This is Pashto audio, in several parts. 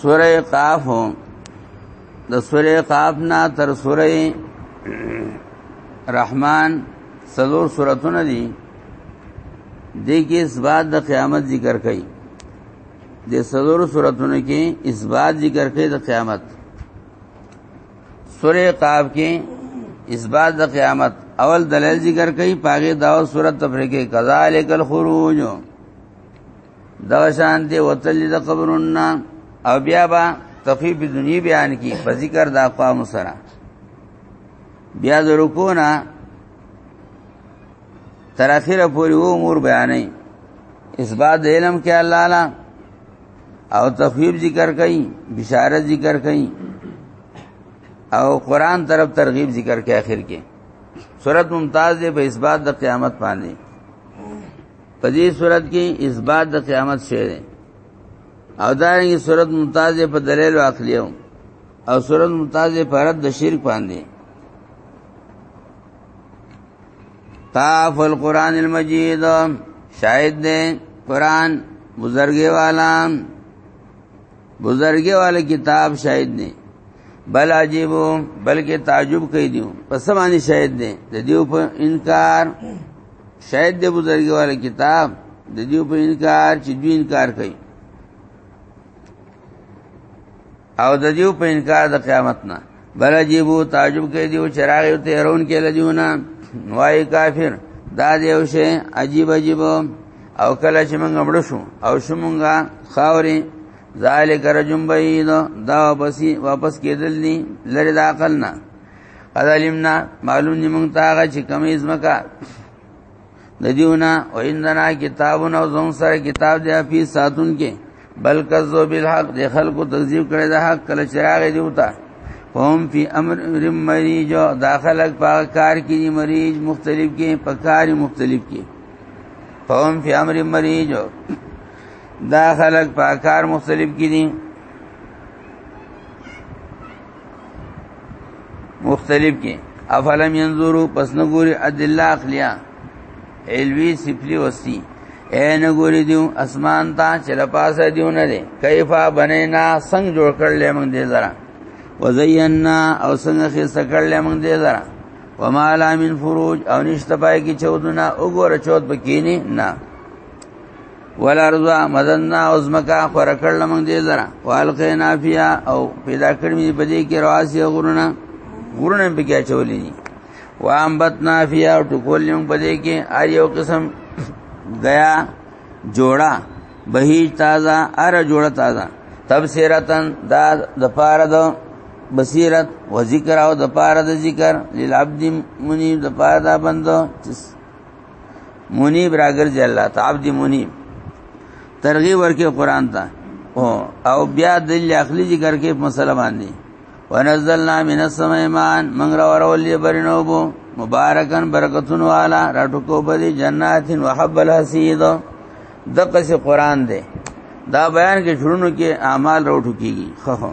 سوره قاف د سوره قاف نه تر سوره رحمان سلور سورتونه دي د کې اسباد د قیامت ذکر کړي د سلور سورتونه کې اسباد ذکر کړي د قیامت سوره قاف کې اثبات د قیامت اول دلیل ذکر کوي پاګه دا سوره تفریقه کذالک الخروج دا شان دی وتل د قبرنا او بیا با تخفیف دنیا بیان کی په ذکر د اقوام سره بیا د رکونا تر اخره پورې و امور بیانې اثبات د علم کې الله لا او تخویب ذکر کړي بشارت ذکر کړي او قران طرف ترغیب ذکر کړي اخر کې صورت ممتاز دی په اثبات د قیامت باندې په دې صورت کې اثبات د قیامت شعر دی او دا یې صورت ممتاز په دلیل عقلی او صورت ممتاز په رد د شرک باندې قاف القرآن المجید شاید دے قرآن بزرگی والا بزرگی والا کتاب شاید دے بل عجیبو بلکې تعجب کوي دیو پس باندې شاید دے د دیو په انکار شاید دے بزرگی والا کتاب د دیو په انکار چې دوی انکار کوي او د دیو په انکار د قیامت نه بل جیبو تعجب کې دیو چراغ یو تیرون کې لدیونه وای کافر دا دیو شی عجیب عجیب او کله چې موږ مړ شو او شومږه خاوري ذالک رجم بعید دا بسی واپس کېدل دي لری د عقل نه قد علمنا معلوم دي مونږ تاغه چې کمی زمکا د دیونه او اندنا کتابونه او زموږ سره کتاب دی په ساتون کې بل کذو بالحق د خلکو تکذیب کړي د حق کله چراغ دی وتا هم فی امر مریج داخلك په کار کې مریج مختلف کې په کار مختلف کې هم فی امر مریج داخلك په کار مختلف کې دي مختلف کې افلم ينظرو پس نه ګوري ادله عقليه علوي سفلي وسي اے نه ګوري دیو اسمان ته چې لا پاسه دیو نه دي کیفا بنینا څنګه جوړ کړل موږ دې زرا وزینا او څنګه خسته کړل موږ دې زرا وما لا من فروج او نشته پای کې چودونه وګوره چود بکینی نه والارض مددنا او زمکا خور کړل موږ دې لره والقینا فیا او پیدا کړم دې بدی کې راځي غرونه غرونه به کې چولې دي وامبتنا فیا او ټکول موږ بدی کې ار یو قسم غیا جوړا بهی تازه ار جوړا تازه تبصرتن دا د پاره د بصیرت و ذکر او د پاره د ذکر للعبد منیب د پاره د بندو منیب راګرځي الله ته عبد منیب ترغیب ورکې قران ته او بیا دل اخلي ذکر کې مسلمان دي ونزلنا من السماء ماء من را ورول برینو بو مبارکن برکتون والا راټکو بدی جنات وحب الحسید دغه سي قران دی دا بیان کې شروع کې اعمال راټو کیږي خو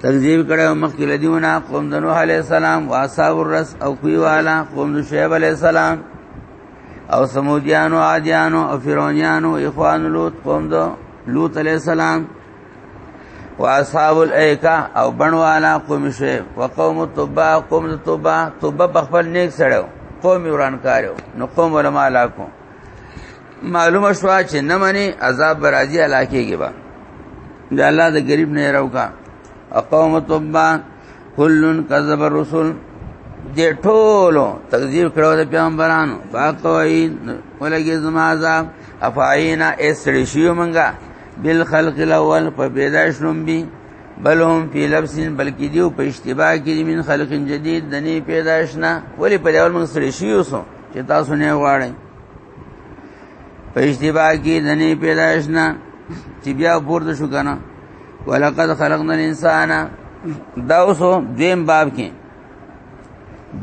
تکذیب کړو مخکې لدیونه قوم د نوح علی السلام او اصحاب الرس او کوي والا قوم د شعیب علی السلام او سمودیانو عادیانو او فرعونیانو اخوان لوط قوم د لوط علی السلام او اصحاب الایکا او بنوالا قوم شعیب وقوم التبع قوم التبع تبع بخبل نیک سره قوم وران کارو نو قوم علماء لاکو معلومه شو چې نه منی عذاب برازي علاکهږي با د الله د غریب نه راوکا اقوم توبا کلن کذب الرسل دې ټولو تکذیب کړو د پیغمبرانو باقوی ولګي زما عذاب افعینا اسړی شیو منګه بل خلق الاول په پیدائش نوم بي بلهم فی لبسین بلکې دیو په اشتباه کې من خلق جدید د نه پیدائش نه ولی په اول موږ سړی شیو سو چې تاسو نه غواړئ په اشتباه کې د نه پیدایش نه چې بیا پورته شو کنه ولقد خلقنا الانسان دا اوسو دیم باب کې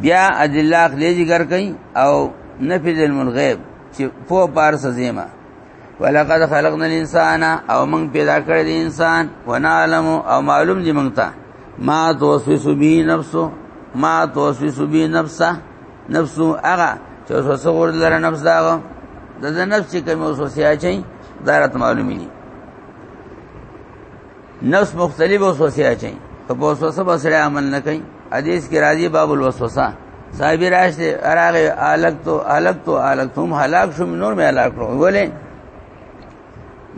بیا ادله اخلي ذکر کړي او نفي علم الغیب چې په پار سزیما ولقد خلقنا الانسان او موږ پیدا کړی دی انسان ونعلم او معلوم دی موږ ته ما توسوس به نفسه ما توسوس به نفسه نفس هغه چې وسوسه ور لره نفس داغه د دا نفس چې کوم وسوسه اچي دا رات معلومي دي نفس مختلف وسوسه اچي په وسوسه بسره عمل نه کوي حدیث کې راځي باب الوسوسه صاحب راشته اراغه الګ تو الګ تو الګ تم هلاک شوم نور مې هلاک کړو ولې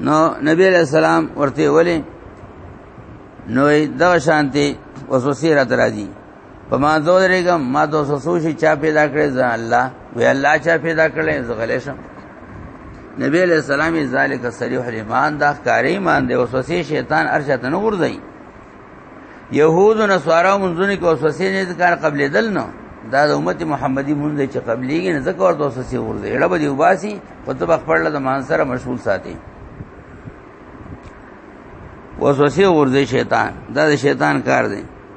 نو نبی علیہ السلام ورته ولې نو دا شانتي وسوسه را درځي په ما دو درګم ما دو سوشي چا پیدا کړې ځا الله وی الله چا پیدا کړې زه غلې شم نبی علیہ السلام ذالک صریح الایمان دا ښکاری ایمان دی وسوسه شیطان ارشد نه ورځي يهود او نصارا منځونه کې وسوسه نه ذکر قبل دل نو دا د امت محمدي مونږ چې قبليږي نه ذکر ورته وسوسه ورځي اړه به دی وباسي په تو خپل د مان سره مشغول ساتي وسوسه ورځي شیطان دا د شیطان کار دی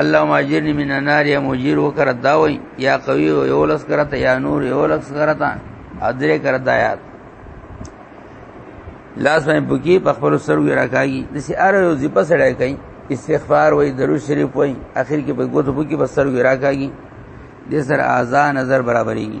اللهم اجرني من النار يا مجير وکړه دا وای یا قوی او یولس کرتا یا نور یولس کرتا ادرې کرتا یاد لاس باندې پکی په خپل سرګو راکاږي د سي ار یو زیپه سړی کوي استغفار وای درو شریف وای اخر کې په ګوتو پکی په سرګو راکاږي د سر اذان نظر برابرېږي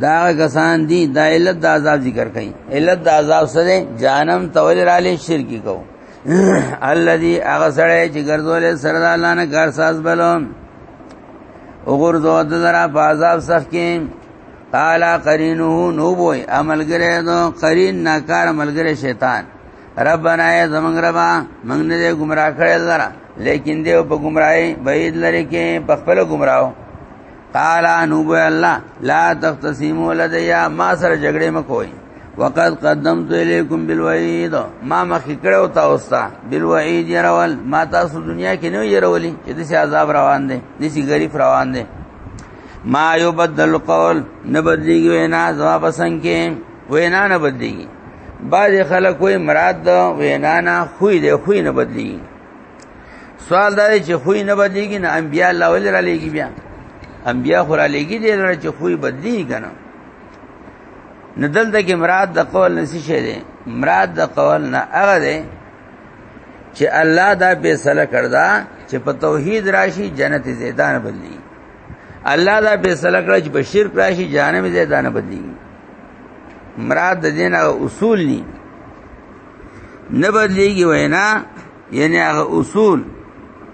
دا کسان دي د علت د عذاب ذکر کړي علت د عذاب سره جانم تول را لې شرکی کو الذي اغسړې چې ګرځولې سره د الله نه کار ساز بلو وګور زو د درا په عذاب سخت کې قال قرينه نو بوي عمل ګره دو قرين ناکار عمل ګره شیطان ربنا یا زمنګ ربا موږ نه ګمرا کړل لره لیکن دیو په گمراهی بعید لري کې په خپل گمراهو قال انوب الله لا تختصموا لدي ما سره جګړه مکوئ وقد قدمت اليكم بالوعيد ما مخې کړو تاسو ته بالوعيد يرول ما تاسو دنیا کې نو يرولې چې د عذاب روان دي د سي غریب روان دي ما يبدل قول نه بدليږي وینا جواب څنګه کې وینا نه بدليږي بعض خلک وې مراد وینا نه خوې دي خوې نه بدليږي سوال دا دی چې خوې نه بدلېږي نه انبیا الله ولې را لېږي بیا انبیا خو را لېږي دې لره چې خوې بدلېږي که نه نه دلته کې مراد د قول نه څه شی دی مراد د قول نه هغه دی چې الله دا فیصله کړدا چې په توحید راشي جنت زیدان بدلی الله دا فیصله کړ چې په شرک راشي جهنم زیدان بدلی مراد د دین اصول ني نه بدلیږي وینا یعنی هغه اصول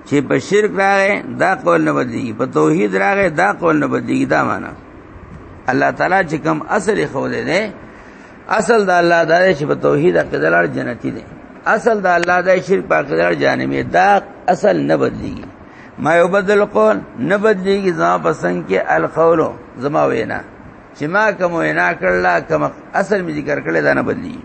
چې په شرک راغې دا قول نه بدلېږي په توحید راغې دا قول نه بدلېږي دا معنا الله تعالی چې کوم اصل خو دې نه اصل د الله د چې په توحید عقیده لار جنتی دي اصل د الله د شرک په عقیده لار جانمي دا اصل نه بدلېږي ما یو بدل قول نه بدلېږي زما پسند کې القول زما وینا چې ما کوم وینا کړل کوم اصل می ذکر کړل دا نه بدلېږي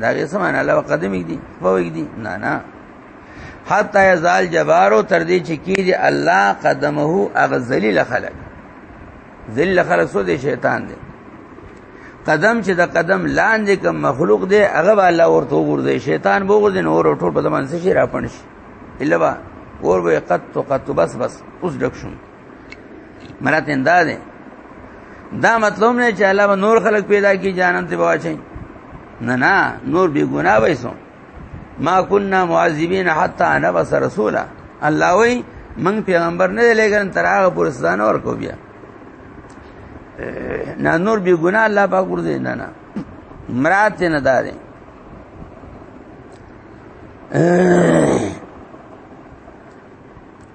دا یې سمانه له قدمې دي پوي دي نه نه حتا یزال جبارو تر دې چې کی دي الله قدمه اغذلیل خلق ذل خلق سو دي شیطان دي قدم چې د قدم لاندې کوم مخلوق دی هغه به الله ورته وګورځي شیطان به وګورځي نور ټول په دمان څه شي راپڼ شي الا با اور به قط قط بس بس اوس ډک شوم مراد انده ده دا مطلب نه چې الله نور خلق پیدا کی جانم ته بواچي نه نه نور بی ګنا وایسو ما كنا معذبين حتى نبس رسولا الله وی من پیغمبر نه لګن تر هغه پر سدان اور کو بیا نه نور بی ګنا الله پاک ور دې نه نه مراد ته نه داري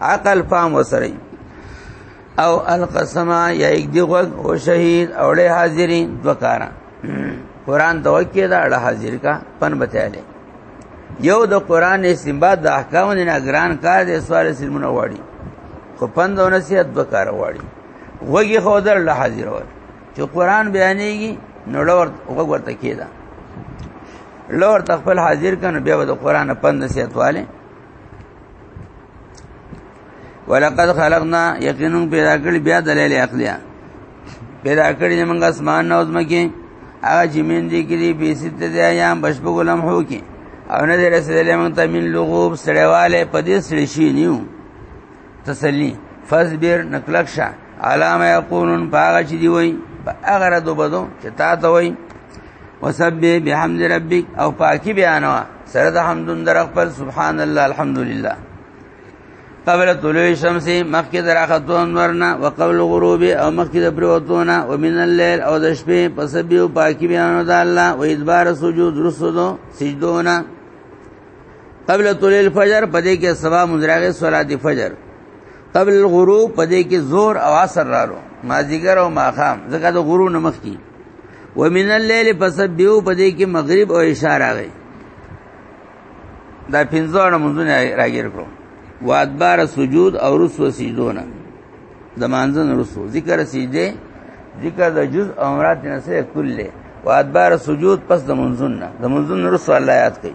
عقل پام وسره او القسم یا یک دی غوږ او شهید اوړه حاضرین وکارا قران ته وکي دا اړه حاضر کا پن بتاله یو د قران استنباط د احکام نه ګران کار دی سوال سلمونه واړي خو پند او نصیحت وکارا واړي وګي خو در له حاضر وای چې قران بیانېږي نو لور وګ ورته کیدا لور تخپل حاضر کنه بیا د قران پند نصیحت والے ولقد خلقنا یقینا پیدا کړی بیا دلیل عقلیه پیدا کړی موږ اسمان نو زمکه هغه جمین دي کړي به ست دي ایام بشبو غلم هو کې او نه دې رسېدلې موږ ته من لغوب سړیواله پدې سړي شي نیو تسلی فصبر نکلک شه علامه یقولون باغ چې دی وای په هغه ردو بدو چې تا ته وای وسبح بحمد ربک او پاکي بیانوا سره د حمدون در خپل سبحان الله الحمدلله قبل طلوع الشمس مخکې دراختو انورنا وقبل غروب او مخکې د پروتونا ومن الليل او د شپې پس به پاکي بیانو د الله و ادبار سجود رسدو سجدونا قبل طلوع الفجر پدې کې سبا مزراغه صلات فجر قبل الغروب په دې کې زور او عصر رالو مازیګر او ماخام زګه د غروب نمخ کی ومن الليل فسبحوا په دې کې مغرب او عشاء راغی دا پنځونه منځونه راګیر کړو وادبار سجود او رسو سجدونه د مانځن رسو ذکر سجده ذکر د جز او مراد نه سره کله وادبار سجود پس د منځونه د منځونه رسو الله یاد کړي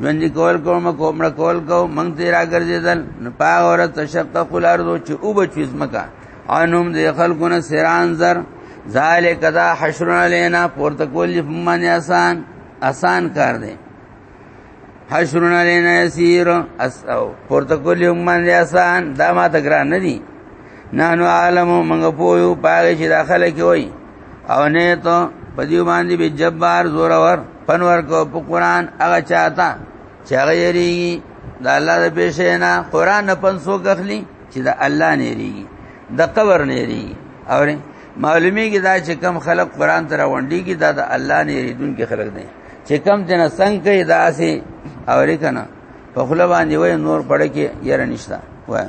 ژوند کول کوم کوم را کول کو مونږ ته را ګرځیدل نه پا اور تشقق الارض چې او بچیز مکا انهم د خلقونه سران زر ذالک دا حشر علینا پورته کول فمن آسان آسان کار دی حشر علینا یسیر او پورته کول فمن آسان دا ما ته ګران نه دي نانو عالم مونږ پویو پاره چې داخله کې وای او نه ته پدیو باندې به جبار زورور پن ورکو په قران هغه چاته چې هغه یریږي د الله د پیښې نه قران نه پن سو غخلی چې د الله نه یریږي د قبر نه یریږي او معلومی کی دا چې کم خلق قران تر وندي کی دا د الله نه یریدون کې خلق دي چې کم دنه څنګه کوي دا سي اورې کنه په خپل باندې وای نور پړ کې یره نشتا وای